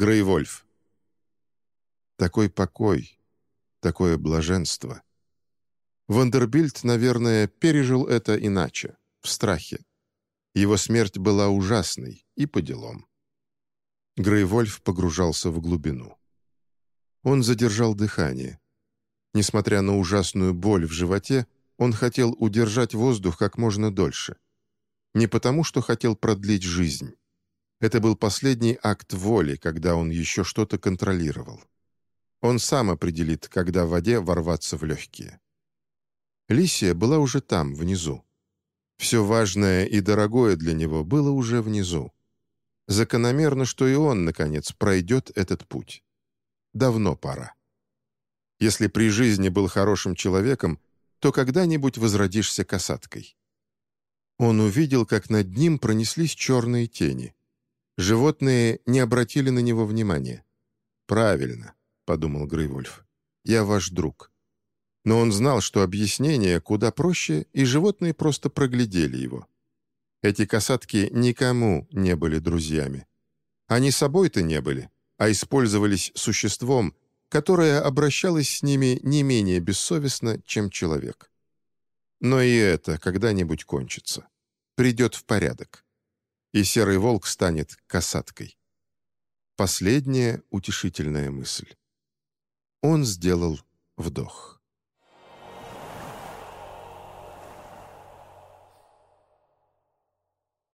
Грейвольф. Такой покой, такое блаженство. Вандербильд, наверное, пережил это иначе, в страхе. Его смерть была ужасной и по делам. Грейвольф погружался в глубину. Он задержал дыхание. Несмотря на ужасную боль в животе, он хотел удержать воздух как можно дольше. Не потому, что хотел продлить жизнь. Это был последний акт воли, когда он еще что-то контролировал. Он сам определит, когда в воде ворваться в легкие. Лисия была уже там, внизу. Все важное и дорогое для него было уже внизу. Закономерно, что и он, наконец, пройдет этот путь. Давно пора. Если при жизни был хорошим человеком, то когда-нибудь возродишься касаткой. Он увидел, как над ним пронеслись черные тени. Животные не обратили на него внимания. «Правильно», — подумал Грейвольф, — «я ваш друг». Но он знал, что объяснение куда проще, и животные просто проглядели его. Эти касатки никому не были друзьями. Они собой-то не были, а использовались существом, которое обращалось с ними не менее бессовестно, чем человек. Но и это когда-нибудь кончится. Придет в порядок. И серый волк станет касаткой. Последняя утешительная мысль. Он сделал вдох.